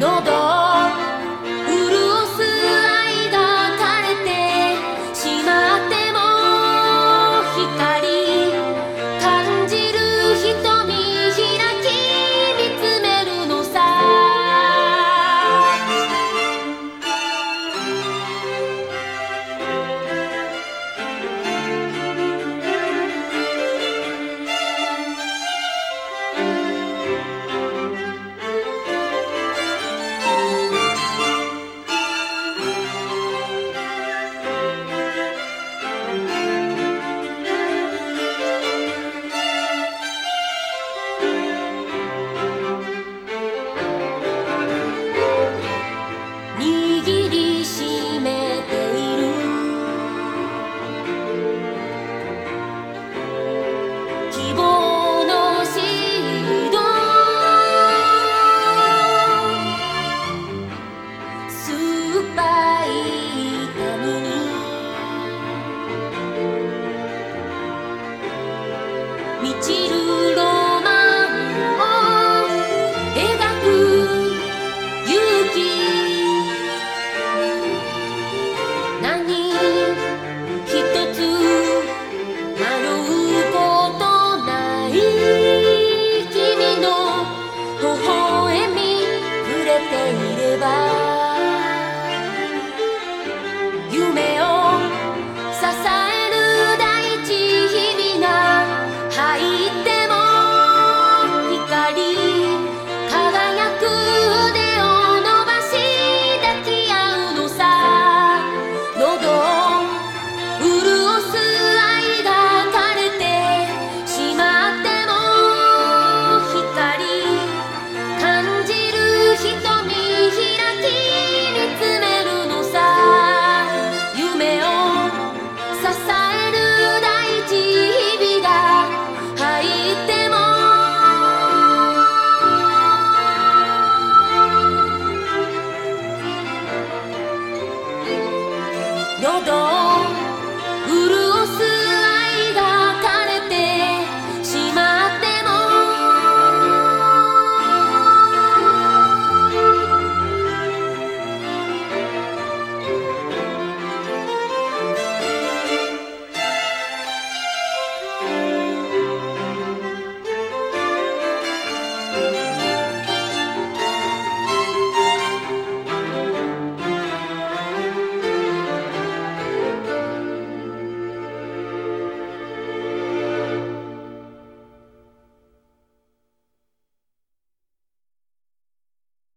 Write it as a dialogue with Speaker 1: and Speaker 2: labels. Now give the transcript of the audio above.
Speaker 1: No, don't.